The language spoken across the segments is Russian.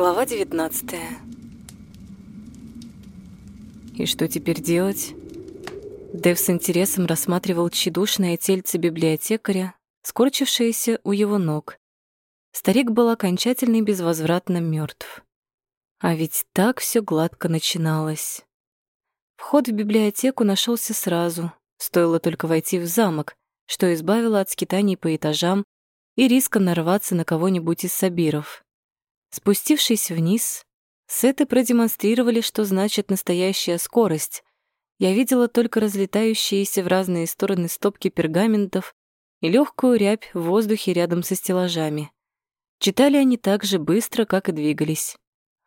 Глава 19 И что теперь делать? Дэв с интересом рассматривал тщедушное тельце библиотекаря, скорчившееся у его ног. Старик был окончательно и безвозвратно мертв. А ведь так все гладко начиналось. Вход в библиотеку нашелся сразу, стоило только войти в замок, что избавило от скитаний по этажам и риска нарваться на кого-нибудь из сабиров. Спустившись вниз, сеты продемонстрировали, что значит настоящая скорость. Я видела только разлетающиеся в разные стороны стопки пергаментов и легкую рябь в воздухе рядом со стеллажами. Читали они так же быстро, как и двигались.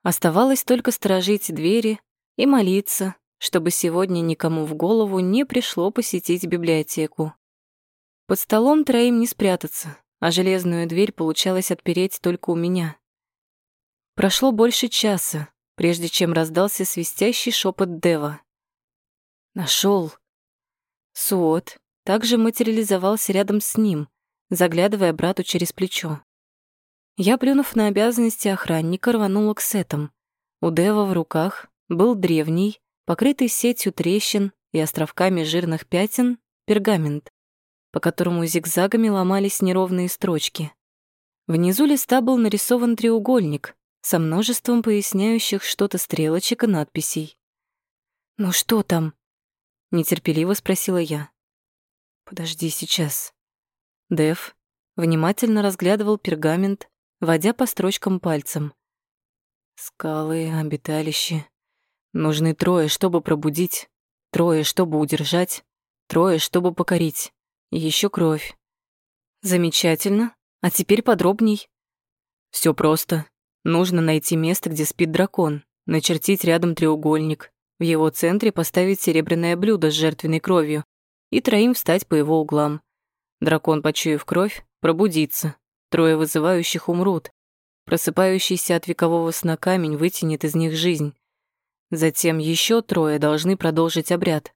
Оставалось только сторожить двери и молиться, чтобы сегодня никому в голову не пришло посетить библиотеку. Под столом троим не спрятаться, а железную дверь получалось отпереть только у меня. Прошло больше часа, прежде чем раздался свистящий шепот Дева. Нашел. Суот также материализовался рядом с ним, заглядывая брату через плечо. Я, плюнув на обязанности охранника, рванула к сетам. У Дева в руках был древний, покрытый сетью трещин и островками жирных пятен, пергамент, по которому зигзагами ломались неровные строчки. Внизу листа был нарисован треугольник, со множеством поясняющих что-то стрелочек и надписей. «Ну что там?» — нетерпеливо спросила я. «Подожди сейчас». Дэв внимательно разглядывал пергамент, водя по строчкам пальцем. «Скалы, обиталище. Нужны трое, чтобы пробудить, трое, чтобы удержать, трое, чтобы покорить. И ещё кровь». «Замечательно. А теперь подробней». Все просто. Нужно найти место, где спит дракон, начертить рядом треугольник, в его центре поставить серебряное блюдо с жертвенной кровью и троим встать по его углам. Дракон, почуяв кровь, пробудится. Трое вызывающих умрут. Просыпающийся от векового сна камень вытянет из них жизнь. Затем еще трое должны продолжить обряд.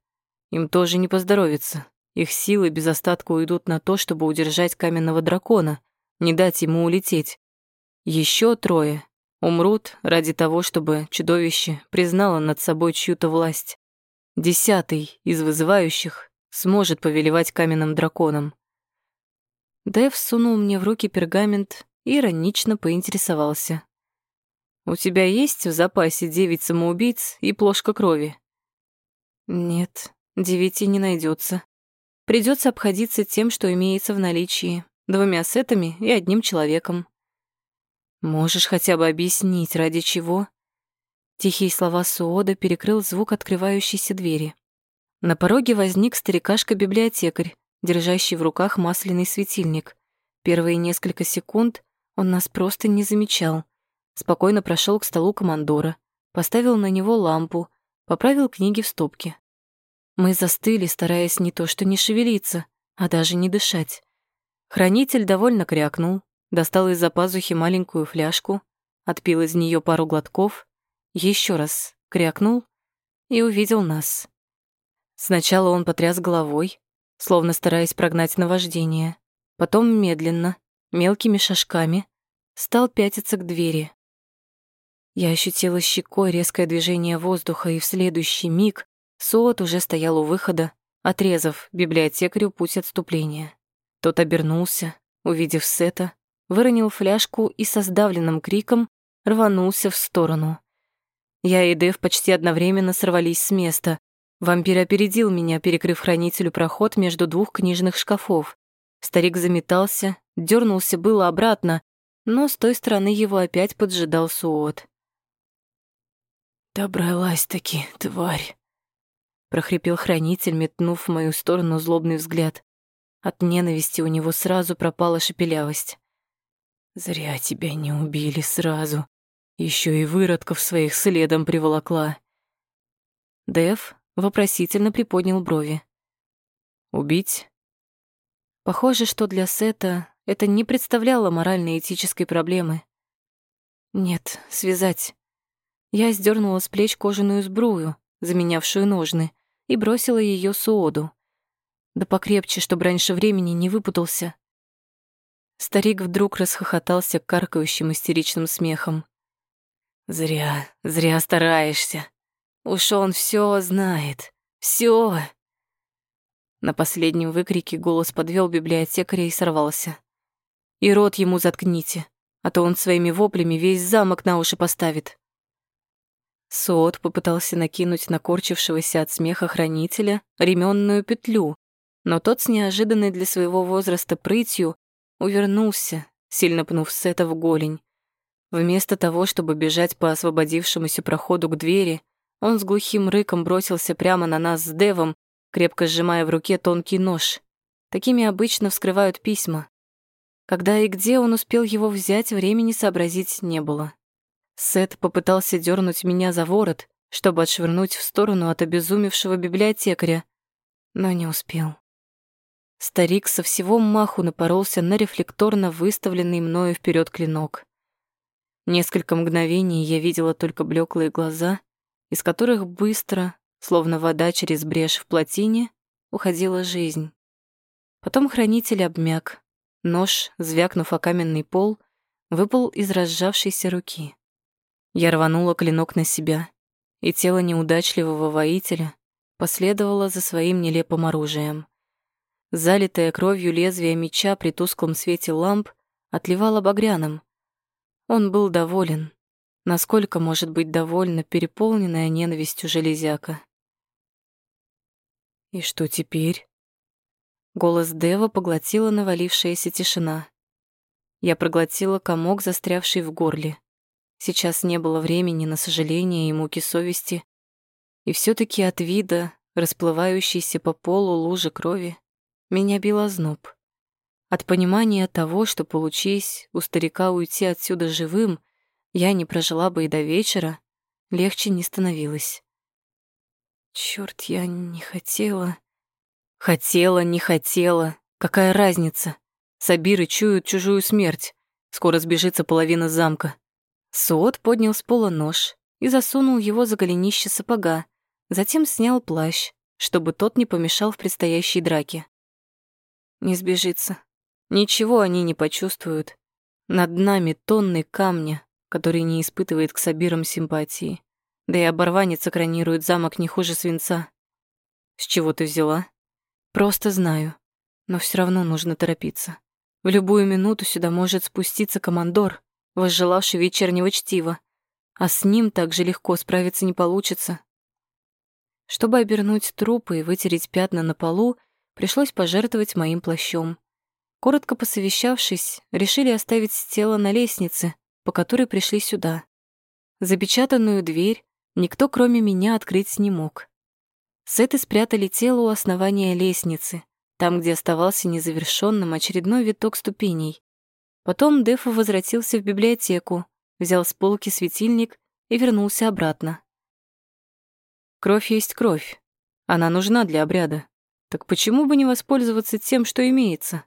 Им тоже не поздоровится. Их силы без остатка уйдут на то, чтобы удержать каменного дракона, не дать ему улететь. Еще трое умрут ради того, чтобы чудовище признало над собой чью-то власть. Десятый из вызывающих сможет повелевать каменным драконом. Дэв сунул мне в руки пергамент и иронично поинтересовался. «У тебя есть в запасе девять самоубийц и плошка крови?» «Нет, девяти не найдется. Придется обходиться тем, что имеется в наличии, двумя сетами и одним человеком. Можешь хотя бы объяснить, ради чего?» Тихие слова Суода перекрыл звук открывающейся двери. На пороге возник старикашка-библиотекарь, держащий в руках масляный светильник. Первые несколько секунд он нас просто не замечал. Спокойно прошел к столу командора, поставил на него лампу, поправил книги в стопке. Мы застыли, стараясь не то что не шевелиться, а даже не дышать. Хранитель довольно крякнул, достал из-за пазухи маленькую фляжку, отпил из нее пару глотков, еще раз крякнул и увидел нас. Сначала он потряс головой, словно стараясь прогнать наваждение, потом медленно, мелкими шажками, стал пятиться к двери. Я ощутила щекой резкое движение воздуха, и в следующий миг Суот уже стоял у выхода, отрезав библиотекарю путь отступления. Тот обернулся, увидев Сета, выронил фляжку и со сдавленным криком рванулся в сторону. Я и Дэв почти одновременно сорвались с места. Вампир опередил меня, перекрыв хранителю проход между двух книжных шкафов. Старик заметался, дернулся было обратно, но с той стороны его опять поджидал Суот. «Добралась-таки, тварь!» прохрипел хранитель, метнув в мою сторону злобный взгляд. От ненависти у него сразу пропала шепелявость. Зря тебя не убили сразу. Еще и выродков своих следом приволокла. Дэв вопросительно приподнял брови. Убить? Похоже, что для Сета это не представляло морально-этической проблемы. Нет, связать. Я сдернула с плеч кожаную сбрую, заменявшую ножны, и бросила ее Суоду. Да покрепче, чтобы раньше времени не выпутался. Старик вдруг расхохотался каркающим истеричным смехом. Зря, зря стараешься. Уж он все знает. Все. На последнем выкрике голос подвел библиотекаря и сорвался. И рот ему заткните, а то он своими воплями весь замок на уши поставит. Сот попытался накинуть на корчившегося от смеха хранителя ременную петлю, но тот с неожиданной для своего возраста прытью увернулся, сильно пнув Сета в голень. Вместо того, чтобы бежать по освободившемуся проходу к двери, он с глухим рыком бросился прямо на нас с Девом, крепко сжимая в руке тонкий нож. Такими обычно вскрывают письма. Когда и где он успел его взять, времени сообразить не было. Сет попытался дернуть меня за ворот, чтобы отшвырнуть в сторону от обезумевшего библиотекаря, но не успел. Старик со всего маху напоролся на рефлекторно выставленный мною вперед клинок. Несколько мгновений я видела только блеклые глаза, из которых быстро, словно вода через брешь в плотине, уходила жизнь. Потом хранитель обмяк. Нож, звякнув о каменный пол, выпал из разжавшейся руки. Я рванула клинок на себя, и тело неудачливого воителя последовало за своим нелепым оружием. Залитое кровью лезвие меча при тусклом свете ламп отливало багряным. Он был доволен. Насколько может быть довольна переполненная ненавистью железяка? «И что теперь?» Голос Дева поглотила навалившаяся тишина. Я проглотила комок, застрявший в горле. Сейчас не было времени на сожаление и муки совести. И все таки от вида, расплывающейся по полу лужи крови, меня било зноб. От понимания того, что, получись у старика уйти отсюда живым, я не прожила бы и до вечера, легче не становилось. Чёрт, я не хотела... Хотела, не хотела. Какая разница? Сабиры чуют чужую смерть. Скоро сбежится половина замка. Суот поднял с пола нож и засунул его за голенище сапога, затем снял плащ, чтобы тот не помешал в предстоящей драке. Не сбежится. Ничего они не почувствуют. Над нами тонны камня, который не испытывает к Сабирам симпатии. Да и оборванец экранирует замок не хуже свинца. С чего ты взяла? Просто знаю. Но все равно нужно торопиться. В любую минуту сюда может спуститься командор, возжелавший вечернего чтива, а с ним так же легко справиться не получится. Чтобы обернуть трупы и вытереть пятна на полу, пришлось пожертвовать моим плащом. Коротко посовещавшись, решили оставить тело на лестнице, по которой пришли сюда. Запечатанную дверь никто, кроме меня, открыть не мог. Сеты спрятали тело у основания лестницы, там, где оставался незавершенным очередной виток ступеней. Потом Дефа возвратился в библиотеку, взял с полки светильник и вернулся обратно. Кровь есть кровь. Она нужна для обряда. Так почему бы не воспользоваться тем, что имеется?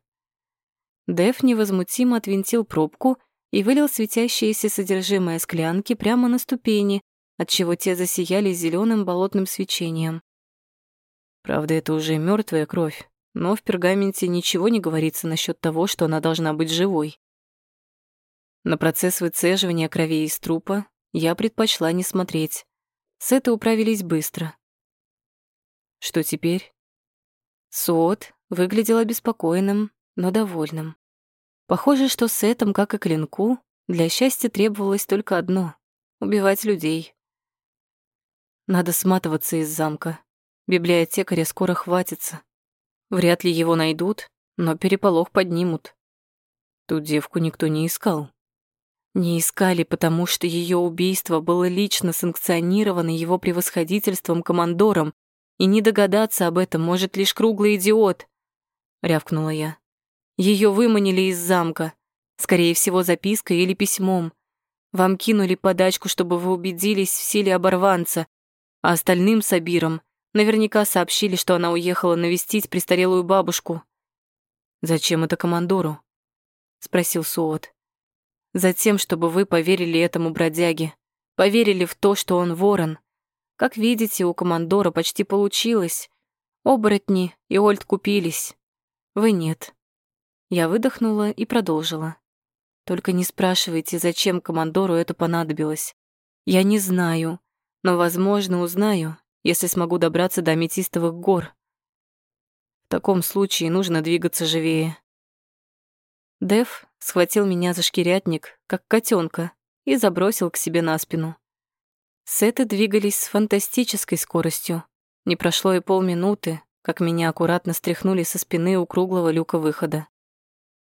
Деф невозмутимо отвинтил пробку и вылил светящееся содержимое склянки прямо на ступени, отчего те засияли зеленым болотным свечением. Правда, это уже мертвая кровь, но в пергаменте ничего не говорится насчет того, что она должна быть живой. На процесс выцеживания крови из трупа я предпочла не смотреть. С этой управились быстро. Что теперь? Сот выглядел обеспокоенным, но довольным. Похоже, что с этим, как и клинку, для счастья требовалось только одно — убивать людей. Надо сматываться из замка. Библиотекаря скоро хватится. Вряд ли его найдут, но переполох поднимут. Тут девку никто не искал. Не искали, потому что ее убийство было лично санкционировано его превосходительством командором, и не догадаться об этом может лишь круглый идиот, рявкнула я. Ее выманили из замка, скорее всего, запиской или письмом. Вам кинули подачку, чтобы вы убедились в силе оборванца, а остальным Сабирам наверняка сообщили, что она уехала навестить престарелую бабушку. Зачем это командору? спросил Суот. Затем, чтобы вы поверили этому бродяге, поверили в то, что он ворон. Как видите, у командора почти получилось. Оборотни и Ольд купились. Вы нет. Я выдохнула и продолжила. Только не спрашивайте, зачем командору это понадобилось. Я не знаю, но, возможно, узнаю, если смогу добраться до аметистовых гор. В таком случае нужно двигаться живее. Дев схватил меня за шкирятник, как котенка, и забросил к себе на спину. Сеты двигались с фантастической скоростью. Не прошло и полминуты, как меня аккуратно стряхнули со спины у круглого люка выхода.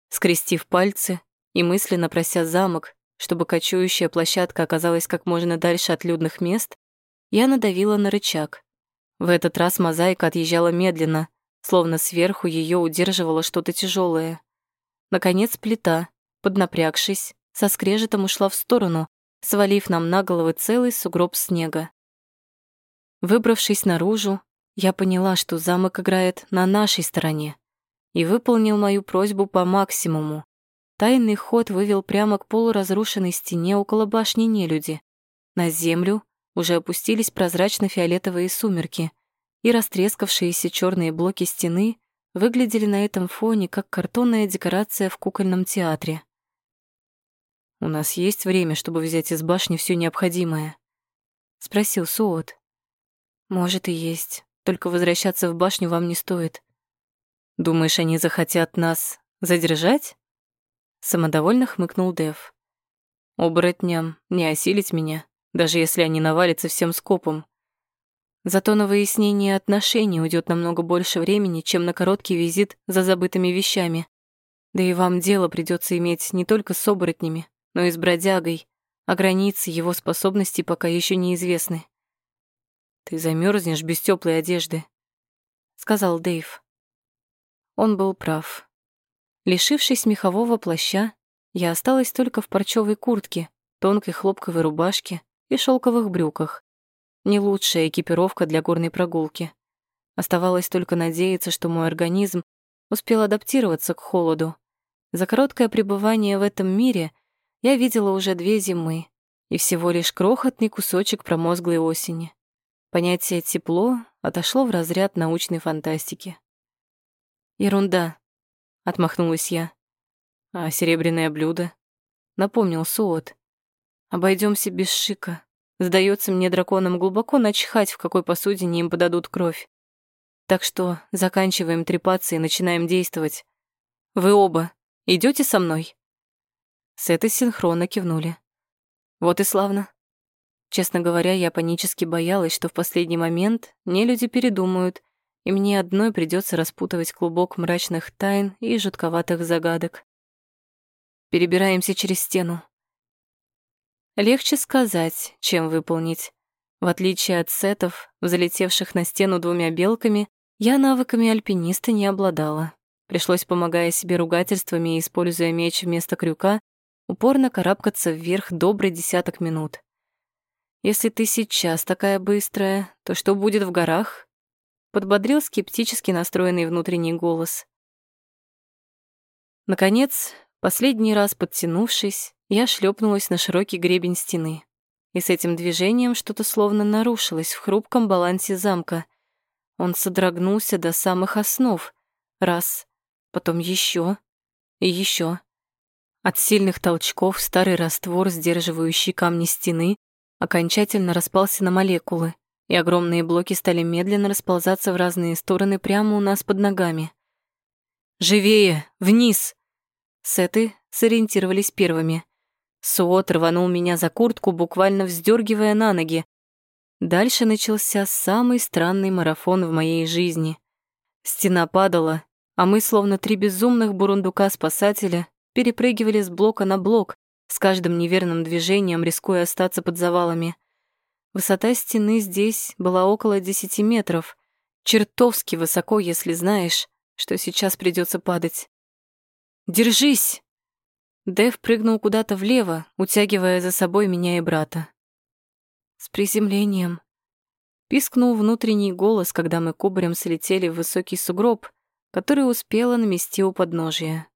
Скрестив пальцы и мысленно прося замок, чтобы кочующая площадка оказалась как можно дальше от людных мест, я надавила на рычаг. В этот раз мозаика отъезжала медленно, словно сверху ее удерживало что-то тяжелое. Наконец плита, поднапрягшись, со скрежетом ушла в сторону, свалив нам на головы целый сугроб снега. Выбравшись наружу, я поняла, что замок играет на нашей стороне и выполнил мою просьбу по максимуму. Тайный ход вывел прямо к полуразрушенной стене около башни нелюди. На землю уже опустились прозрачно-фиолетовые сумерки, и растрескавшиеся черные блоки стены выглядели на этом фоне как картонная декорация в кукольном театре. «У нас есть время, чтобы взять из башни все необходимое?» — спросил Суот. «Может и есть, только возвращаться в башню вам не стоит. Думаешь, они захотят нас задержать?» Самодовольно хмыкнул Дев. «Оборотням не осилить меня, даже если они навалятся всем скопом. Зато на выяснение отношений уйдет намного больше времени, чем на короткий визит за забытыми вещами. Да и вам дело придется иметь не только с оборотнями, но и с бродягой, а границы его способностей пока еще неизвестны. «Ты замерзнешь без теплой одежды», — сказал Дэйв. Он был прав. Лишившись мехового плаща, я осталась только в парчевой куртке, тонкой хлопковой рубашке и шелковых брюках. Не лучшая экипировка для горной прогулки. Оставалось только надеяться, что мой организм успел адаптироваться к холоду. За короткое пребывание в этом мире я видела уже две зимы и всего лишь крохотный кусочек промозглой осени. Понятие «тепло» отошло в разряд научной фантастики. «Ерунда», — отмахнулась я. «А серебряное блюдо?» — напомнил Суот. Обойдемся без шика. Сдается мне драконам глубоко начхать, в какой посудине им подадут кровь. Так что заканчиваем трепаться и начинаем действовать. Вы оба идете со мной?» С этой синхронно кивнули. Вот и славно. Честно говоря, я панически боялась, что в последний момент не люди передумают, и мне одной придется распутывать клубок мрачных тайн и жутковатых загадок. Перебираемся через стену. Легче сказать, чем выполнить. В отличие от сетов, залетевших на стену двумя белками, я навыками альпиниста не обладала. Пришлось, помогая себе ругательствами и используя меч вместо крюка, упорно карабкаться вверх добрый десяток минут. «Если ты сейчас такая быстрая, то что будет в горах?» Подбодрил скептически настроенный внутренний голос. Наконец, последний раз подтянувшись, я шлепнулась на широкий гребень стены. И с этим движением что-то словно нарушилось в хрупком балансе замка. Он содрогнулся до самых основ. Раз, потом еще и еще. От сильных толчков старый раствор, сдерживающий камни стены, окончательно распался на молекулы, и огромные блоки стали медленно расползаться в разные стороны прямо у нас под ногами. «Живее! Вниз!» Сеты сориентировались первыми. Суот рванул меня за куртку, буквально вздергивая на ноги. Дальше начался самый странный марафон в моей жизни. Стена падала, а мы, словно три безумных бурундука-спасателя, перепрыгивали с блока на блок, с каждым неверным движением рискуя остаться под завалами. Высота стены здесь была около десяти метров. Чертовски высоко, если знаешь, что сейчас придется падать. «Держись!» Дэв прыгнул куда-то влево, утягивая за собой меня и брата. «С приземлением!» Пискнул внутренний голос, когда мы кубарем слетели в высокий сугроб, который успела намести у подножия.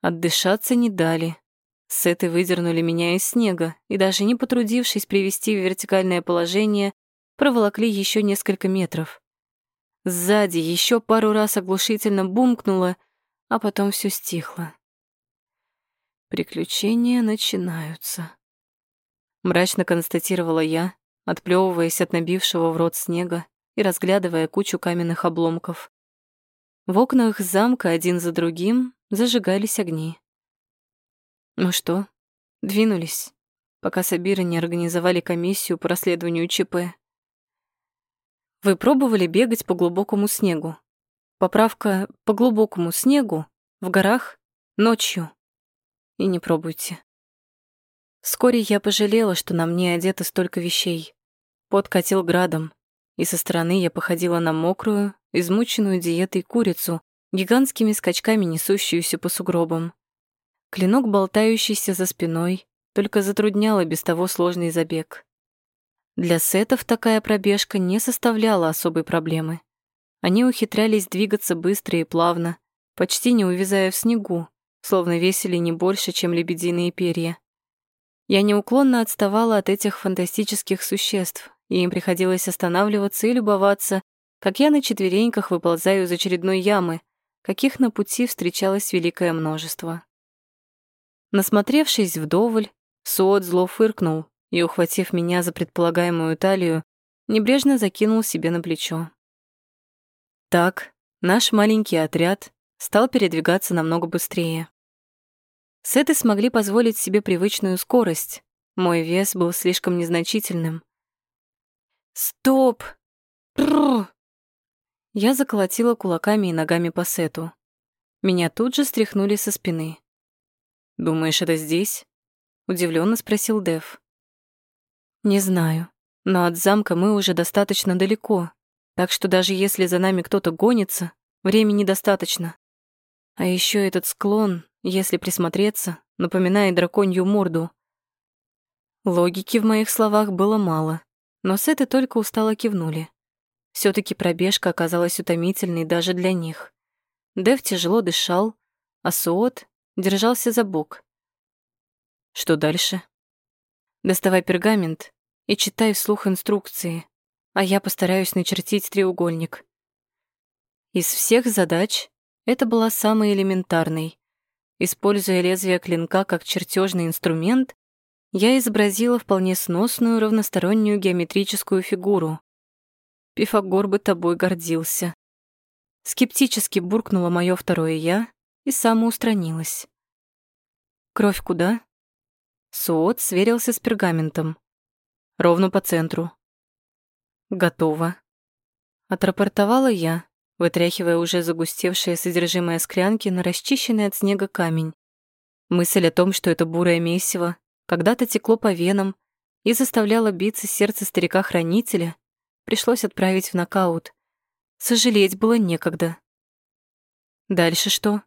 Отдышаться не дали. Сеты выдернули меня из снега и, даже не потрудившись привести в вертикальное положение, проволокли еще несколько метров. Сзади еще пару раз оглушительно бумкнуло, а потом все стихло. Приключения начинаются. мрачно констатировала я, отплёвываясь от набившего в рот снега и разглядывая кучу каменных обломков. В окнах замка один за другим зажигались огни. Ну что, двинулись, пока Сабиры не организовали комиссию по расследованию ЧП. Вы пробовали бегать по глубокому снегу? Поправка по глубокому снегу в горах ночью. И не пробуйте. Вскоре я пожалела, что на мне одето столько вещей. Пот катил градом, и со стороны я походила на мокрую, измученную диетой курицу, гигантскими скачками несущуюся по сугробам. Клинок, болтающийся за спиной, только затруднял и без того сложный забег. Для сетов такая пробежка не составляла особой проблемы. Они ухитрялись двигаться быстро и плавно, почти не увязая в снегу, словно весили не больше, чем лебединые перья. Я неуклонно отставала от этих фантастических существ, и им приходилось останавливаться и любоваться, как я на четвереньках выползаю из очередной ямы, каких на пути встречалось великое множество. Насмотревшись вдоволь, Суот зло фыркнул и, ухватив меня за предполагаемую талию, небрежно закинул себе на плечо. Так, наш маленький отряд стал передвигаться намного быстрее. Сеты смогли позволить себе привычную скорость. Мой вес был слишком незначительным. «Стоп! Прррр!» Я заколотила кулаками и ногами по сету. Меня тут же стряхнули со спины. «Думаешь, это здесь?» — удивленно спросил Дев. «Не знаю, но от замка мы уже достаточно далеко, так что даже если за нами кто-то гонится, времени достаточно. А еще этот склон, если присмотреться, напоминает драконью морду. Логики в моих словах было мало, но Сеты только устало кивнули. Все таки пробежка оказалась утомительной даже для них. Дев тяжело дышал, а Суот держался за бок. Что дальше? Доставай пергамент и читай вслух инструкции, а я постараюсь начертить треугольник. Из всех задач это была самой элементарной. Используя лезвие клинка как чертежный инструмент, я изобразила вполне сносную равностороннюю геометрическую фигуру. Пифагор бы тобой гордился. Скептически буркнуло мое второе «я» и самоустранилась. «Кровь куда?» Суот сверился с пергаментом. «Ровно по центру». «Готово». Отрапортовала я, вытряхивая уже загустевшее содержимое склянки на расчищенный от снега камень. Мысль о том, что это бурое месиво, когда-то текло по венам и заставляло биться сердце старика-хранителя, пришлось отправить в нокаут. Сожалеть было некогда. Дальше что?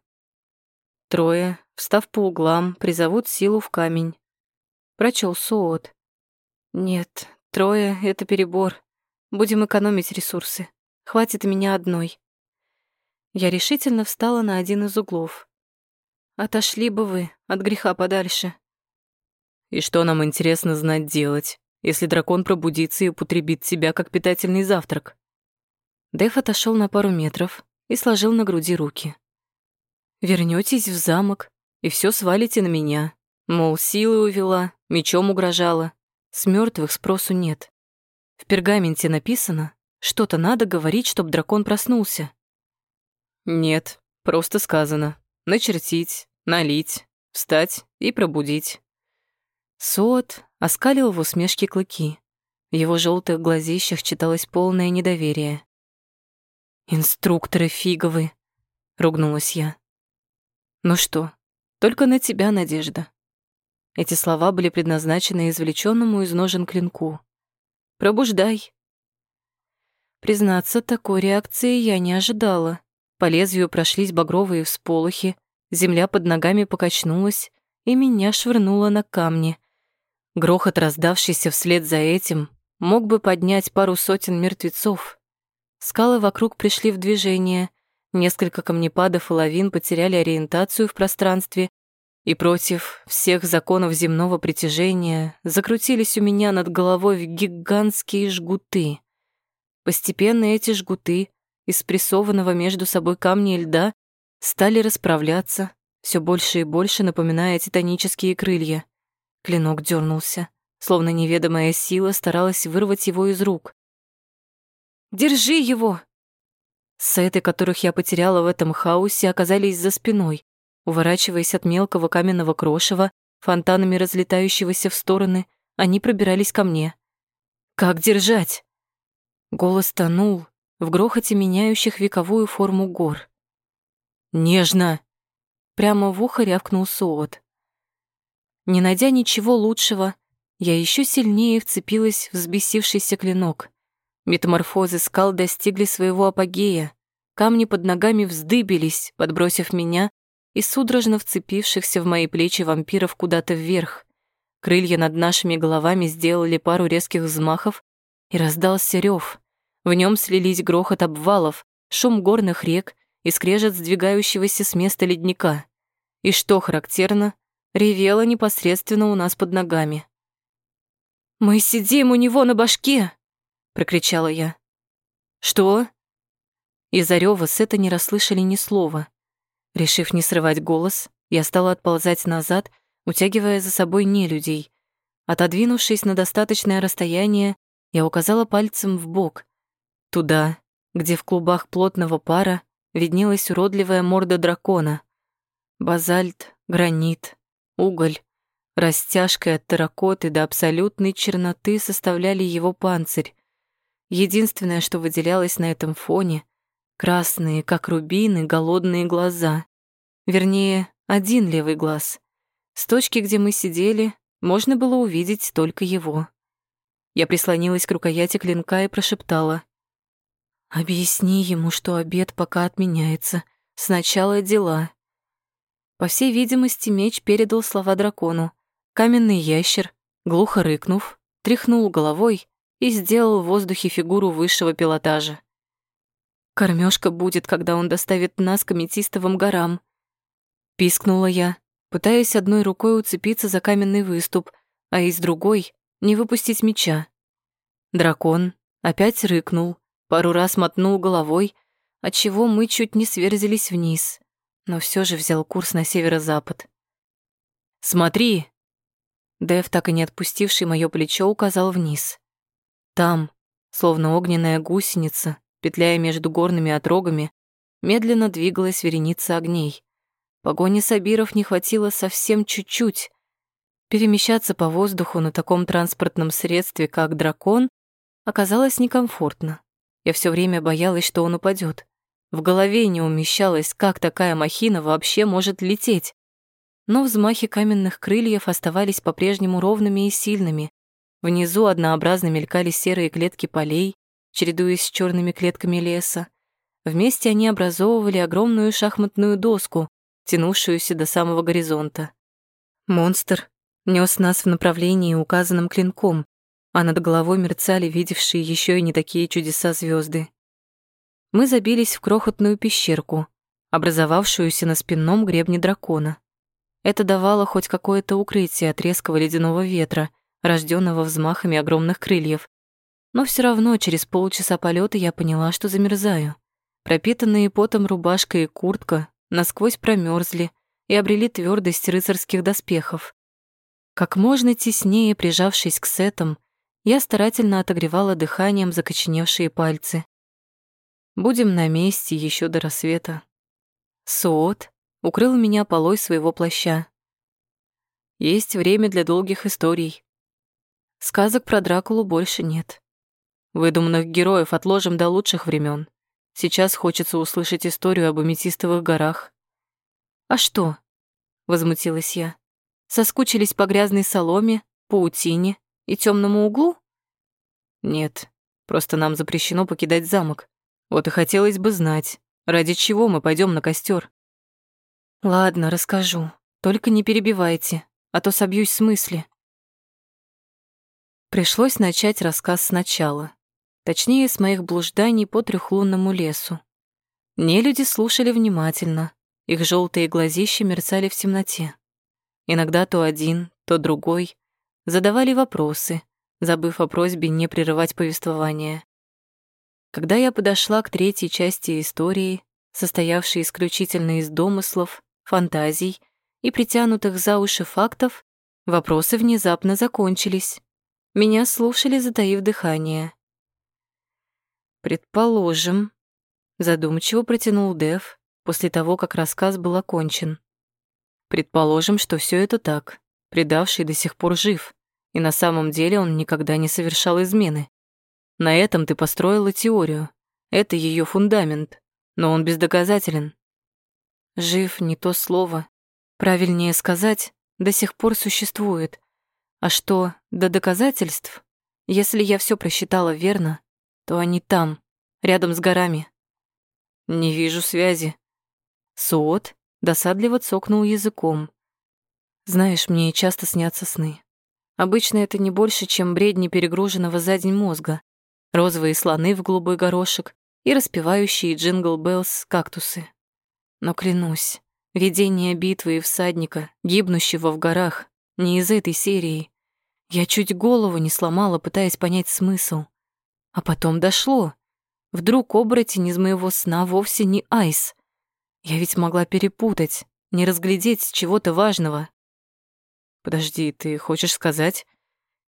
Трое, встав по углам, призовут силу в камень. Прочел Суот. Нет, трое — это перебор. Будем экономить ресурсы. Хватит меня одной. Я решительно встала на один из углов. Отошли бы вы от греха подальше. И что нам интересно знать делать, если дракон пробудится и употребит тебя как питательный завтрак? Дэв отошел на пару метров и сложил на груди руки. Вернётесь в замок и все свалите на меня. Мол, силы увела, мечом угрожала. С мертвых спросу нет. В пергаменте написано, что-то надо говорить, чтоб дракон проснулся. Нет, просто сказано. Начертить, налить, встать и пробудить. Сот оскалил в усмешке клыки. В его желтых глазищах читалось полное недоверие. «Инструкторы фиговы!» — ругнулась я. «Ну что, только на тебя надежда». Эти слова были предназначены извлеченному из ножен клинку. «Пробуждай». Признаться, такой реакции я не ожидала. По лезвию прошлись багровые всполохи, земля под ногами покачнулась, и меня швырнуло на камни. Грохот, раздавшийся вслед за этим, мог бы поднять пару сотен мертвецов. Скалы вокруг пришли в движение, несколько камнепадов и лавин потеряли ориентацию в пространстве и против всех законов земного притяжения закрутились у меня над головой гигантские жгуты. Постепенно эти жгуты из прессованного между собой камня и льда стали расправляться, все больше и больше напоминая титанические крылья. Клинок дернулся, словно неведомая сила старалась вырвать его из рук. «Держи его!» Сеты, которых я потеряла в этом хаосе, оказались за спиной, уворачиваясь от мелкого каменного крошева, фонтанами разлетающегося в стороны, они пробирались ко мне. «Как держать?» Голос тонул в грохоте меняющих вековую форму гор. «Нежно!» Прямо в ухо рявкнул Суот. Не найдя ничего лучшего, я еще сильнее вцепилась в взбесившийся клинок. Метаморфозы скал достигли своего апогея. Камни под ногами вздыбились, подбросив меня и судорожно вцепившихся в мои плечи вампиров куда-то вверх. Крылья над нашими головами сделали пару резких взмахов, и раздался рев. В нем слились грохот обвалов, шум горных рек и скрежет сдвигающегося с места ледника. И что характерно, ревело непосредственно у нас под ногами. «Мы сидим у него на башке!» — прокричала я. «Что?» Из-за рёва Сета не расслышали ни слова. Решив не срывать голос, я стала отползать назад, утягивая за собой нелюдей. Отодвинувшись на достаточное расстояние, я указала пальцем в бок, туда, где в клубах плотного пара виднелась уродливая морда дракона. Базальт, гранит, уголь, растяжкой от терракоты до абсолютной черноты составляли его панцирь. Единственное, что выделялось на этом фоне — красные, как рубины, голодные глаза. Вернее, один левый глаз. С точки, где мы сидели, можно было увидеть только его. Я прислонилась к рукояти клинка и прошептала. «Объясни ему, что обед пока отменяется. Сначала дела». По всей видимости, меч передал слова дракону. Каменный ящер, глухо рыкнув, тряхнул головой и сделал в воздухе фигуру высшего пилотажа. Кормежка будет, когда он доставит нас к аметистовым горам. Пискнула я, пытаясь одной рукой уцепиться за каменный выступ, а из другой — не выпустить меча. Дракон опять рыкнул, пару раз мотнул головой, отчего мы чуть не сверзились вниз, но все же взял курс на северо-запад. «Смотри!» Дэв, так и не отпустивший моё плечо, указал вниз. Там, словно огненная гусеница, петляя между горными отрогами, медленно двигалась вереница огней. Погони Сабиров не хватило совсем чуть-чуть. Перемещаться по воздуху на таком транспортном средстве, как дракон, оказалось некомфортно. Я все время боялась, что он упадет. В голове не умещалось, как такая махина вообще может лететь. Но взмахи каменных крыльев оставались по-прежнему ровными и сильными. Внизу однообразно мелькали серые клетки полей, чередуясь с черными клетками леса. Вместе они образовывали огромную шахматную доску, тянувшуюся до самого горизонта. Монстр нес нас в направлении, указанном клинком, а над головой мерцали видевшие еще и не такие чудеса звезды. Мы забились в крохотную пещерку, образовавшуюся на спинном гребне дракона. Это давало хоть какое-то укрытие от резкого ледяного ветра, рожденного взмахами огромных крыльев. Но все равно через полчаса полета я поняла, что замерзаю. Пропитанные потом рубашка и куртка насквозь промерзли и обрели твердость рыцарских доспехов. Как можно теснее прижавшись к сетам, я старательно отогревала дыханием закоченевшие пальцы. Будем на месте еще до рассвета. Суот укрыл меня полой своего плаща. Есть время для долгих историй. Сказок про Дракулу больше нет. Выдуманных героев отложим до лучших времен. Сейчас хочется услышать историю об аметистовых горах. «А что?» — возмутилась я. «Соскучились по грязной соломе, паутине и темному углу? Нет, просто нам запрещено покидать замок. Вот и хотелось бы знать, ради чего мы пойдем на костер. Ладно, расскажу. Только не перебивайте, а то собьюсь с мысли. Пришлось начать рассказ сначала. Точнее, с моих блужданий по трехлунному лесу. Нелюди слушали внимательно. Их желтые глазища мерцали в темноте. Иногда то один, то другой задавали вопросы, забыв о просьбе не прерывать повествование. Когда я подошла к третьей части истории, состоявшей исключительно из домыслов, фантазий и притянутых за уши фактов, вопросы внезапно закончились, Меня слушали, затаив дыхание. «Предположим», — задумчиво протянул Дев после того, как рассказ был окончен. «Предположим, что все это так. Предавший до сих пор жив, и на самом деле он никогда не совершал измены. На этом ты построила теорию. Это ее фундамент, но он бездоказателен. Жив не то слово. Правильнее сказать, до сих пор существует. А что до доказательств? Если я все просчитала верно, то они там, рядом с горами. Не вижу связи. Суот досадливо цокнул языком. Знаешь, мне часто снятся сны. Обычно это не больше, чем бредни перегруженного за день мозга. Розовые слоны в голубой горошек и распевающие Jingle Bells кактусы. Но клянусь, видение битвы и всадника, гибнущего в горах, не из этой серии. Я чуть голову не сломала, пытаясь понять смысл. А потом дошло. Вдруг оборотень из моего сна вовсе не Айс. Я ведь могла перепутать, не разглядеть чего-то важного. Подожди, ты хочешь сказать?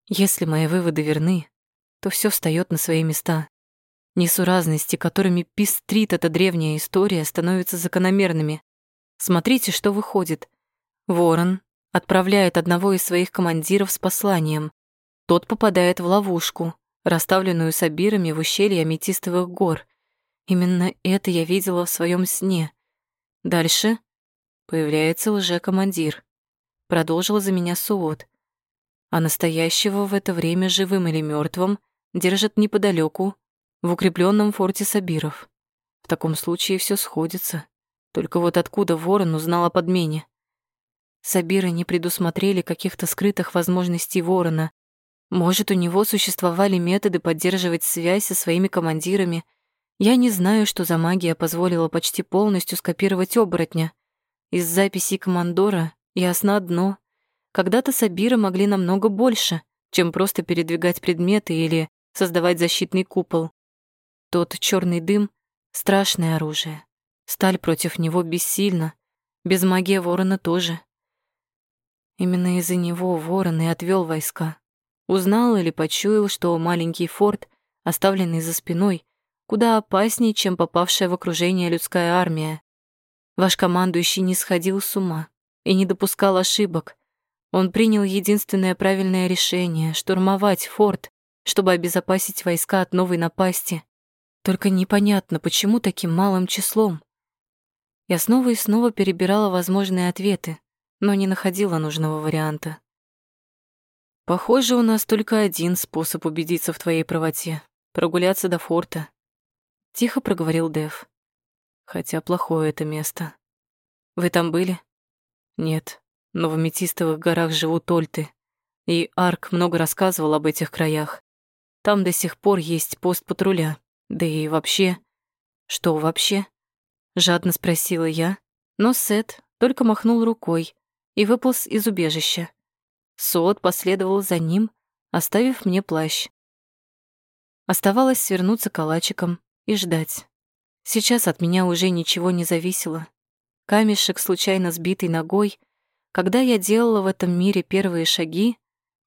Если мои выводы верны, то все встает на свои места. Несуразности, которыми пестрит эта древняя история, становятся закономерными. Смотрите, что выходит. Ворон отправляет одного из своих командиров с посланием. Тот попадает в ловушку, расставленную сабирами в ущелье аметистовых гор. Именно это я видела в своем сне. Дальше появляется лже-командир. Продолжил за меня Суот. А настоящего в это время живым или мертвым держат неподалеку в укрепленном форте Сабиров. В таком случае все сходится. Только вот откуда Ворон узнал о подмене? Сабиры не предусмотрели каких-то скрытых возможностей Ворона. Может, у него существовали методы поддерживать связь со своими командирами. Я не знаю, что за магия позволила почти полностью скопировать оборотня. Из записей командора ясно одно. Когда-то Сабиры могли намного больше, чем просто передвигать предметы или создавать защитный купол. Тот черный дым — страшное оружие. Сталь против него бессильна. Без магии ворона тоже. Именно из-за него ворон и отвел войска. Узнал или почуял, что маленький форт, оставленный за спиной, куда опаснее, чем попавшая в окружение людская армия. Ваш командующий не сходил с ума и не допускал ошибок. Он принял единственное правильное решение — штурмовать форт, чтобы обезопасить войска от новой напасти. Только непонятно, почему таким малым числом. Я снова и снова перебирала возможные ответы, но не находила нужного варианта. «Похоже, у нас только один способ убедиться в твоей правоте — прогуляться до форта», — тихо проговорил Дэв. «Хотя плохое это место. Вы там были?» «Нет, но в Аметистовых горах живут ольты, и Арк много рассказывал об этих краях. Там до сих пор есть пост патруля. Да и вообще... Что вообще? Жадно спросила я, но Сет только махнул рукой и выполз из убежища. Сот последовал за ним, оставив мне плащ. Оставалось свернуться калачиком и ждать. Сейчас от меня уже ничего не зависело. Камешек, случайно сбитый ногой, когда я делала в этом мире первые шаги,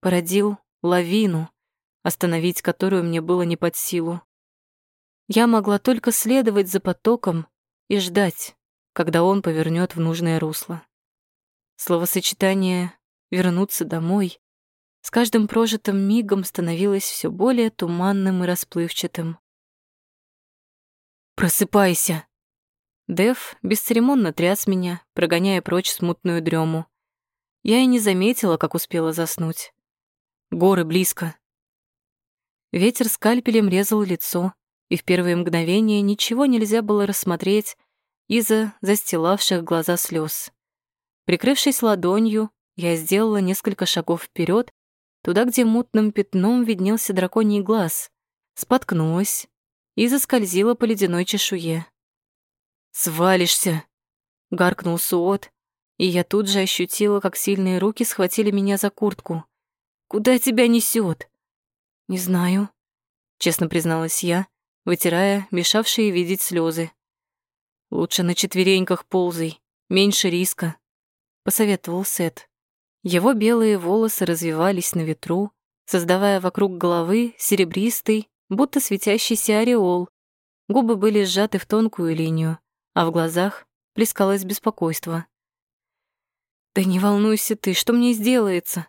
породил лавину, остановить которую мне было не под силу. Я могла только следовать за потоком и ждать, когда он повернет в нужное русло. Словосочетание «вернуться домой» с каждым прожитым мигом становилось все более туманным и расплывчатым. «Просыпайся!» Дэв бесцеремонно тряс меня, прогоняя прочь смутную дрему. Я и не заметила, как успела заснуть. Горы близко. Ветер скальпелем резал лицо, и в первые мгновения ничего нельзя было рассмотреть из-за застилавших глаза слез. Прикрывшись ладонью, я сделала несколько шагов вперед, туда, где мутным пятном виднелся драконий глаз, споткнулась и заскользила по ледяной чешуе. «Свалишься!» — гаркнул Суот, и я тут же ощутила, как сильные руки схватили меня за куртку. «Куда тебя несет? «Не знаю», — честно призналась я, вытирая мешавшие видеть слезы. «Лучше на четвереньках ползай, меньше риска», — посоветовал Сет. Его белые волосы развивались на ветру, создавая вокруг головы серебристый, будто светящийся ореол. Губы были сжаты в тонкую линию, а в глазах плескалось беспокойство. «Да не волнуйся ты, что мне сделается?»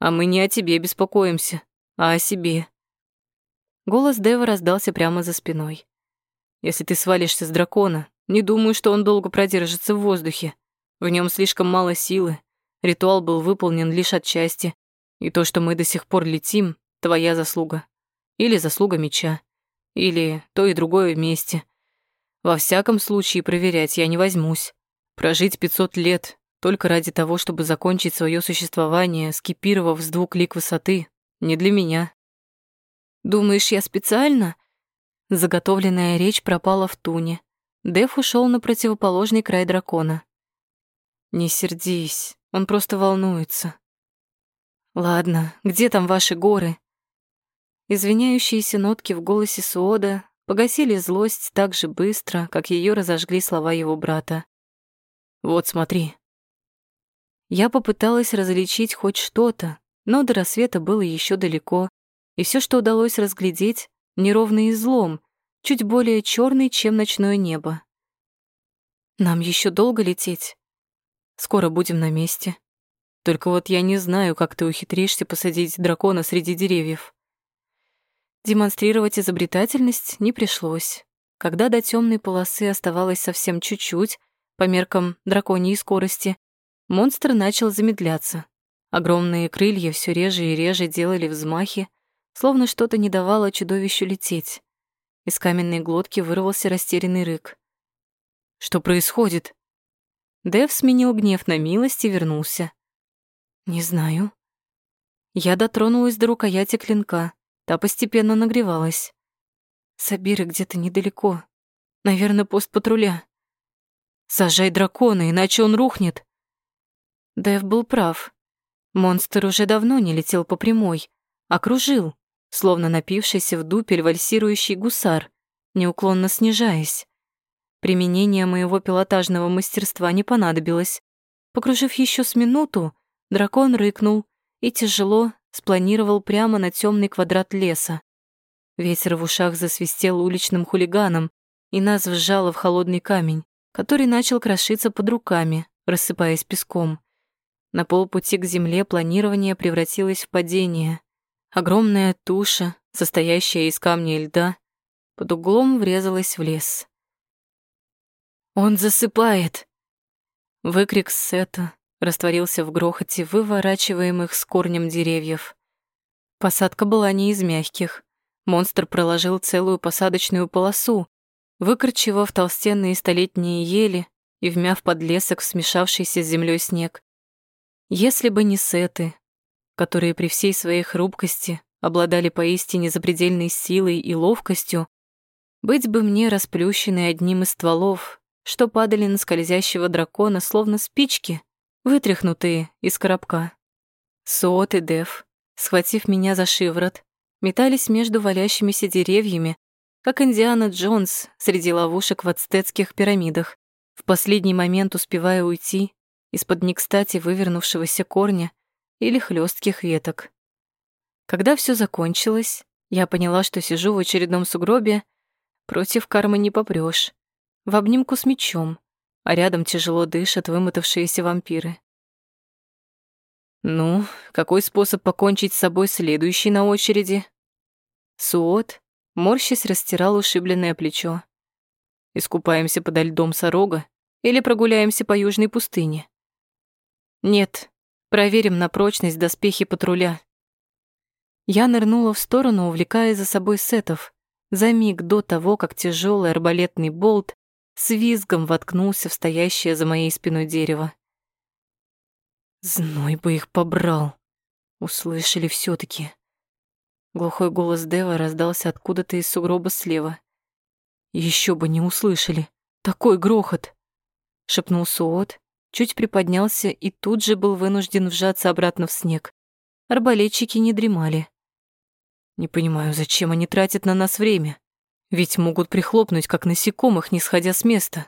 «А мы не о тебе беспокоимся, а о себе». Голос Дева раздался прямо за спиной. «Если ты свалишься с дракона, не думаю, что он долго продержится в воздухе. В нем слишком мало силы. Ритуал был выполнен лишь отчасти. И то, что мы до сих пор летим, твоя заслуга. Или заслуга меча. Или то и другое вместе. Во всяком случае, проверять я не возьмусь. Прожить 500 лет только ради того, чтобы закончить свое существование, скипировав с двух лик высоты, не для меня. Думаешь, я специально? Заготовленная речь пропала в туне. Дэв ушел на противоположный край дракона. Не сердись, он просто волнуется. Ладно, где там ваши горы? Извиняющиеся нотки в голосе Суода погасили злость так же быстро, как ее разожгли слова его брата. «Вот смотри». Я попыталась различить хоть что-то, но до рассвета было еще далеко, и все, что удалось разглядеть, неровный излом, чуть более черный, чем ночное небо. «Нам еще долго лететь? Скоро будем на месте», только вот я не знаю, как ты ухитришься посадить дракона среди деревьев. Демонстрировать изобретательность не пришлось. Когда до темной полосы оставалось совсем чуть-чуть, по меркам драконьей скорости, монстр начал замедляться. Огромные крылья все реже и реже делали взмахи, словно что-то не давало чудовищу лететь. Из каменной глотки вырвался растерянный рык. «Что происходит?» Дэв сменил гнев на милость и вернулся. Не знаю. Я дотронулась до рукояти клинка. Та постепенно нагревалась. Сабиры где-то недалеко. Наверное, пост патруля. Сажай дракона, иначе он рухнет. Дэв был прав. Монстр уже давно не летел по прямой, а кружил, словно напившийся в дупель вальсирующий гусар, неуклонно снижаясь. Применение моего пилотажного мастерства не понадобилось. Покружив еще с минуту, Дракон рыкнул и тяжело спланировал прямо на темный квадрат леса. Ветер в ушах засвистел уличным хулиганом, и нас вжало в холодный камень, который начал крошиться под руками, рассыпаясь песком. На полпути к земле планирование превратилось в падение. Огромная туша, состоящая из камня и льда, под углом врезалась в лес. «Он засыпает!» Выкрик Сета растворился в грохоте выворачиваемых с корнем деревьев. Посадка была не из мягких. Монстр проложил целую посадочную полосу, выкорчевав толстенные столетние ели и вмяв подлесок в смешавшийся с землей снег. Если бы не сеты, которые при всей своей хрупкости обладали поистине запредельной силой и ловкостью, быть бы мне расплющенной одним из стволов, что падали на скользящего дракона, словно спички, вытряхнутые из коробка. Сот и Дев, схватив меня за шиворот, метались между валящимися деревьями, как Индиана Джонс среди ловушек в ацтетских пирамидах, в последний момент успевая уйти из-под некстати вывернувшегося корня или хлестких веток. Когда все закончилось, я поняла, что сижу в очередном сугробе, против кармы не попрёшь, в обнимку с мечом, а рядом тяжело дышат вымотавшиеся вампиры. «Ну, какой способ покончить с собой следующий на очереди?» Суот, морщись, растирал ушибленное плечо. «Искупаемся подо льдом сорога или прогуляемся по южной пустыне?» «Нет, проверим на прочность доспехи патруля». Я нырнула в сторону, увлекая за собой сетов, за миг до того, как тяжелый арбалетный болт с визгом воткнулся в стоящее за моей спиной дерево. Зной бы их побрал. Услышали все таки Глухой голос Дева раздался откуда-то из сугроба слева. Еще бы не услышали. Такой грохот! Шепнул Суот, чуть приподнялся и тут же был вынужден вжаться обратно в снег. Арбалетчики не дремали. Не понимаю, зачем они тратят на нас время. Ведь могут прихлопнуть, как насекомых, не сходя с места.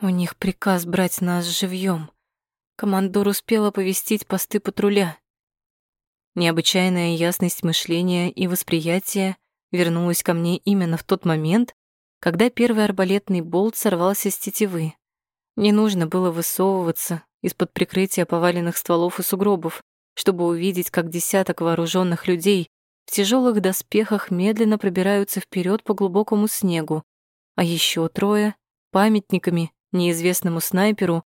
У них приказ брать нас живьем. Командор успел оповестить посты патруля. Необычайная ясность мышления и восприятия вернулась ко мне именно в тот момент, когда первый арбалетный болт сорвался с тетивы. Не нужно было высовываться из-под прикрытия поваленных стволов и сугробов, чтобы увидеть, как десяток вооруженных людей в тяжелых доспехах медленно пробираются вперед по глубокому снегу, а еще трое памятниками неизвестному снайперу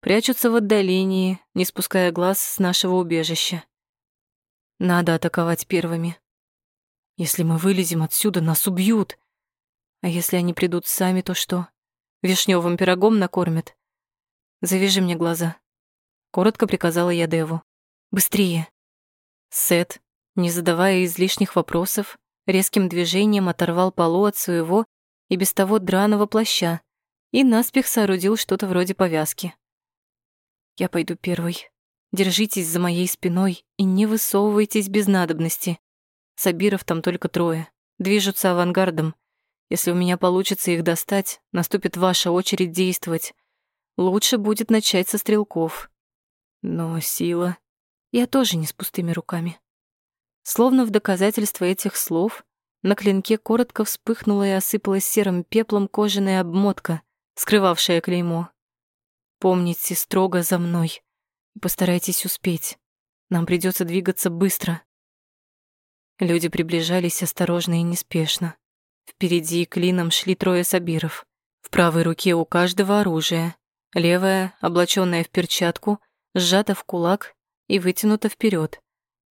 прячутся в отдалении, не спуская глаз с нашего убежища. Надо атаковать первыми. Если мы вылезем отсюда, нас убьют. А если они придут сами, то что? Вишневым пирогом накормят? Завяжи мне глаза. Коротко приказала я Деву. Быстрее. Сет, не задавая излишних вопросов, резким движением оторвал полу от своего и без того драного плаща и наспех соорудил что-то вроде повязки. «Я пойду первый», Держитесь за моей спиной и не высовывайтесь без надобности. Сабиров там только трое. Движутся авангардом. Если у меня получится их достать, наступит ваша очередь действовать. Лучше будет начать со стрелков. Но сила... Я тоже не с пустыми руками. Словно в доказательство этих слов, на клинке коротко вспыхнула и осыпалась серым пеплом кожаная обмотка, скрывавшая клеймо. Помните строго за мной. Постарайтесь успеть. Нам придется двигаться быстро. Люди приближались осторожно и неспешно. Впереди клином шли трое сабиров. В правой руке у каждого оружие. Левая, облаченная в перчатку, сжата в кулак и вытянута вперед.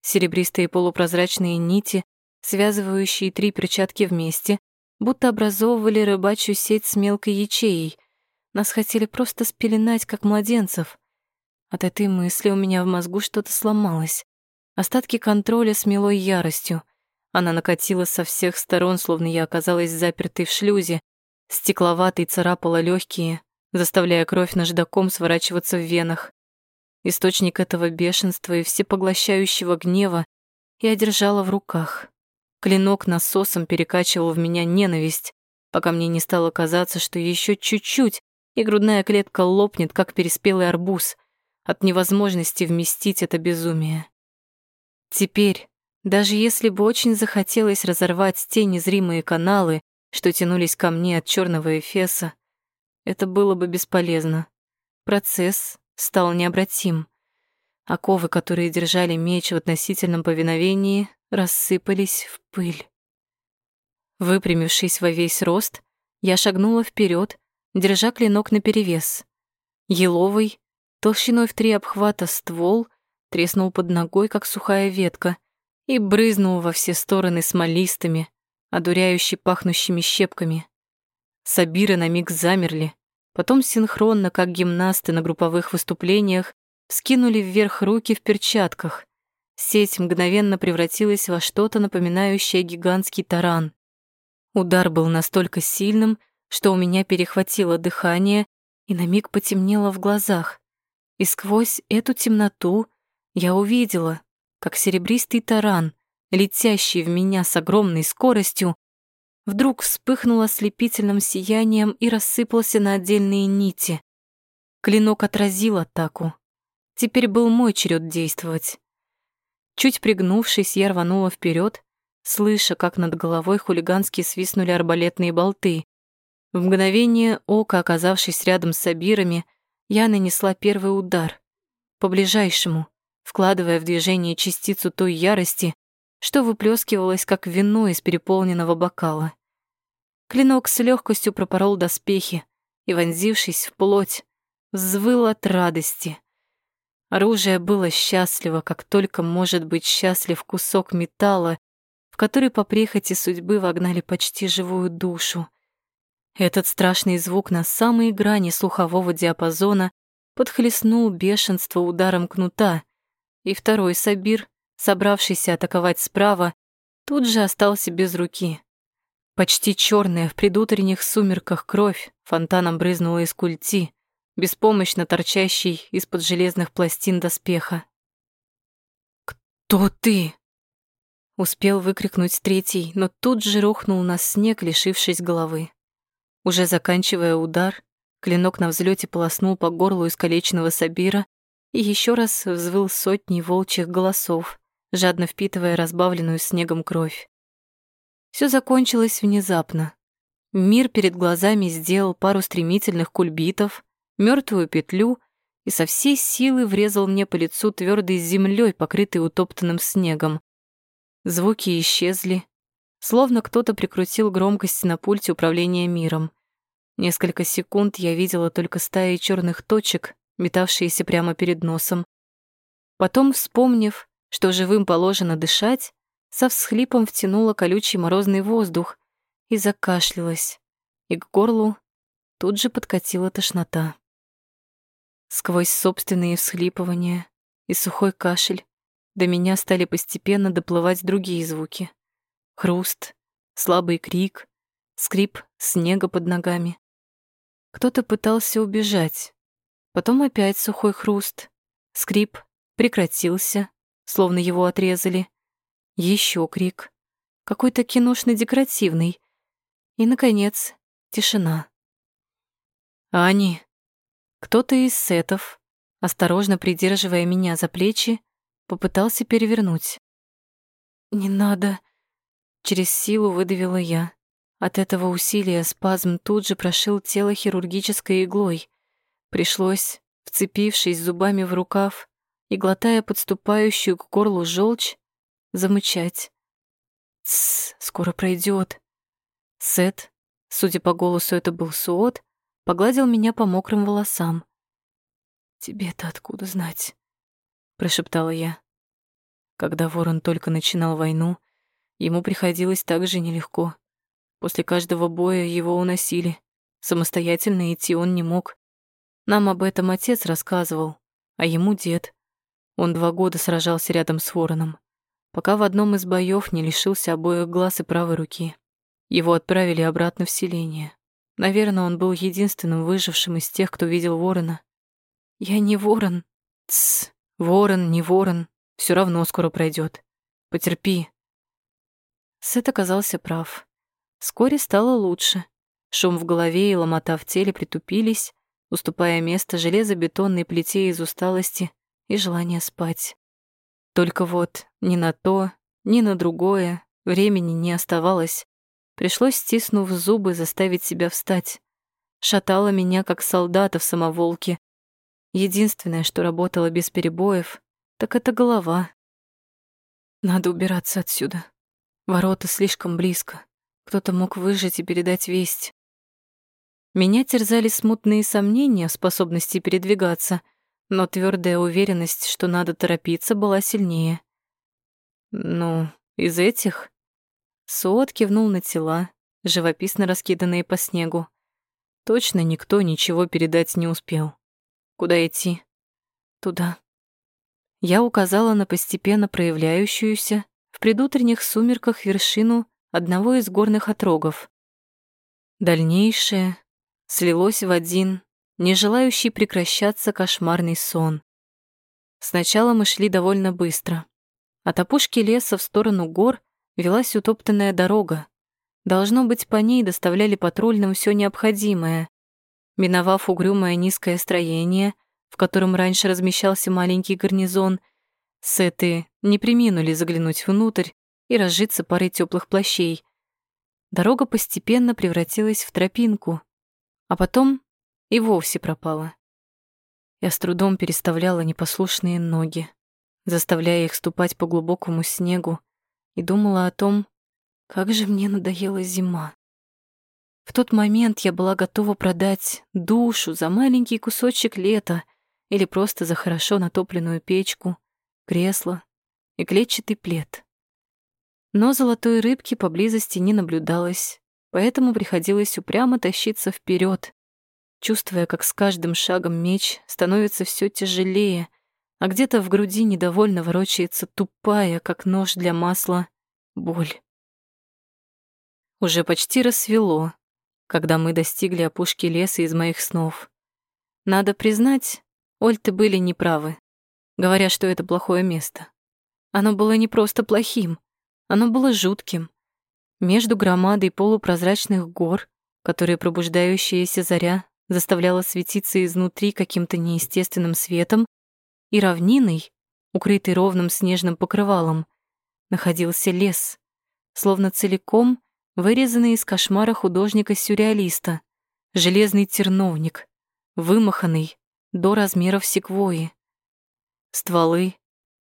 Серебристые полупрозрачные нити, связывающие три перчатки вместе, будто образовывали рыбачью сеть с мелкой ячеей. Нас хотели просто спеленать, как младенцев. От этой мысли у меня в мозгу что-то сломалось. Остатки контроля смело яростью. Она накатила со всех сторон, словно я оказалась запертой в шлюзе. Стекловатой царапала легкие, заставляя кровь наждаком сворачиваться в венах. Источник этого бешенства и всепоглощающего гнева я держала в руках. Клинок насосом перекачивал в меня ненависть, пока мне не стало казаться, что еще чуть-чуть, и грудная клетка лопнет, как переспелый арбуз от невозможности вместить это безумие. Теперь, даже если бы очень захотелось разорвать те незримые каналы, что тянулись ко мне от черного эфеса, это было бы бесполезно. Процесс стал необратим. Оковы, которые держали меч в относительном повиновении, рассыпались в пыль. Выпрямившись во весь рост, я шагнула вперед, держа клинок наперевес. Еловый, толщиной в три обхвата ствол треснул под ногой, как сухая ветка, и брызнул во все стороны смолистыми, одуряюще пахнущими щепками. Сабиры на миг замерли, потом синхронно, как гимнасты на групповых выступлениях, скинули вверх руки в перчатках. Сеть мгновенно превратилась во что-то напоминающее гигантский таран. Удар был настолько сильным, что у меня перехватило дыхание и на миг потемнело в глазах. И сквозь эту темноту я увидела, как серебристый таран, летящий в меня с огромной скоростью, вдруг вспыхнул ослепительным сиянием и рассыпался на отдельные нити. Клинок отразил атаку. Теперь был мой черед действовать. Чуть пригнувшись, я рванула вперед, слыша, как над головой хулигански свистнули арбалетные болты. В мгновение ока, оказавшись рядом с Сабирами, я нанесла первый удар, по ближайшему, вкладывая в движение частицу той ярости, что выплескивалось как вино из переполненного бокала. Клинок с легкостью пропорол доспехи и, вонзившись в плоть, взвыл от радости. Оружие было счастливо, как только может быть счастлив кусок металла, в который по прихоти судьбы вогнали почти живую душу. Этот страшный звук на самой грани слухового диапазона подхлестнул бешенство ударом кнута, и второй Сабир, собравшийся атаковать справа, тут же остался без руки. Почти черная в предутренних сумерках кровь фонтаном брызнула из культи, беспомощно торчащей из-под железных пластин доспеха. «Кто ты?» Успел выкрикнуть третий, но тут же рухнул на снег, лишившись головы. Уже заканчивая удар, клинок на взлете полоснул по горлу искалеченного Сабира и еще раз взвыл сотни волчьих голосов, жадно впитывая разбавленную снегом кровь. Все закончилось внезапно. Мир перед глазами сделал пару стремительных кульбитов, мертвую петлю и со всей силы врезал мне по лицу твердой землей, покрытой утоптанным снегом. Звуки исчезли, словно кто-то прикрутил громкость на пульте управления миром. Несколько секунд я видела только стаи черных точек, метавшиеся прямо перед носом. Потом, вспомнив, что живым положено дышать, со всхлипом втянула колючий морозный воздух и закашлялась, и к горлу тут же подкатила тошнота. Сквозь собственные всхлипывания и сухой кашель до меня стали постепенно доплывать другие звуки. Хруст, слабый крик, скрип снега под ногами. Кто-то пытался убежать. Потом опять сухой хруст. Скрип прекратился, словно его отрезали. Еще крик. Какой-то киношно-декоративный. И, наконец, тишина. «Ани!» Кто-то из сетов, осторожно придерживая меня за плечи, попытался перевернуть. «Не надо!» Через силу выдавила я. От этого усилия спазм тут же прошил тело хирургической иглой. Пришлось, вцепившись зубами в рукав и глотая подступающую к горлу желчь, замычать. «Тссс, скоро пройдет. Сет, судя по голосу, это был Суот, погладил меня по мокрым волосам. «Тебе-то откуда знать?» — прошептала я. Когда Ворон только начинал войну, ему приходилось так же нелегко. После каждого боя его уносили. Самостоятельно идти он не мог. Нам об этом отец рассказывал, а ему дед. Он два года сражался рядом с вороном, пока в одном из боев не лишился обоих глаз и правой руки. Его отправили обратно в селение. Наверное, он был единственным выжившим из тех, кто видел ворона. Я не ворон. Тсс, ворон, не ворон. Все равно скоро пройдет. Потерпи. Сет оказался прав. Вскоре стало лучше. Шум в голове и ломота в теле притупились, уступая место железобетонной плите из усталости и желания спать. Только вот ни на то, ни на другое времени не оставалось. Пришлось, стиснув зубы, заставить себя встать. Шатало меня, как солдата в самоволке. Единственное, что работало без перебоев, так это голова. Надо убираться отсюда. Ворота слишком близко. Кто-то мог выжить и передать весть. Меня терзали смутные сомнения в способности передвигаться, но твердая уверенность, что надо торопиться, была сильнее. «Ну, из этих?» Суот кивнул на тела, живописно раскиданные по снегу. Точно никто ничего передать не успел. Куда идти? Туда. Я указала на постепенно проявляющуюся в предутренних сумерках вершину одного из горных отрогов. Дальнейшее слилось в один, не желающий прекращаться кошмарный сон. Сначала мы шли довольно быстро. От опушки леса в сторону гор велась утоптанная дорога. Должно быть, по ней доставляли патрульным все необходимое. Миновав угрюмое низкое строение, в котором раньше размещался маленький гарнизон, сеты не приминули заглянуть внутрь и разжиться парой теплых плащей. Дорога постепенно превратилась в тропинку, а потом и вовсе пропала. Я с трудом переставляла непослушные ноги, заставляя их ступать по глубокому снегу, и думала о том, как же мне надоела зима. В тот момент я была готова продать душу за маленький кусочек лета или просто за хорошо натопленную печку, кресло и клетчатый плед. Но золотой рыбки поблизости не наблюдалось, поэтому приходилось упрямо тащиться вперед, чувствуя, как с каждым шагом меч становится все тяжелее, а где-то в груди недовольно ворочается тупая, как нож для масла, боль. Уже почти рассвело, когда мы достигли опушки леса из моих снов. Надо признать, Ольты были неправы, говоря, что это плохое место. Оно было не просто плохим, оно было жутким. Между громадой полупрозрачных гор, которые пробуждающаяся заря заставляла светиться изнутри каким-то неестественным светом, и равниной, укрытый ровным снежным покрывалом, находился лес, словно целиком вырезанный из кошмара художника-сюрреалиста, железный терновник, вымаханный до размеров секвои. Стволы,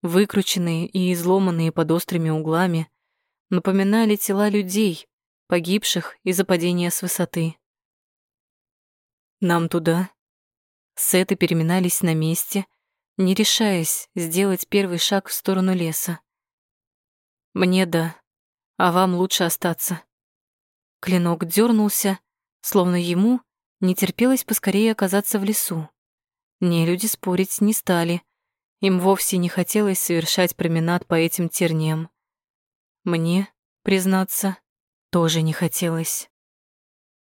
выкрученные и изломанные под острыми углами, напоминали тела людей, погибших из-за падения с высоты. «Нам туда?» Сеты переминались на месте, не решаясь сделать первый шаг в сторону леса. «Мне да, а вам лучше остаться». Клинок дернулся, словно ему не терпелось поскорее оказаться в лесу. Не люди спорить не стали. Им вовсе не хотелось совершать променад по этим терниям. Мне, признаться, тоже не хотелось.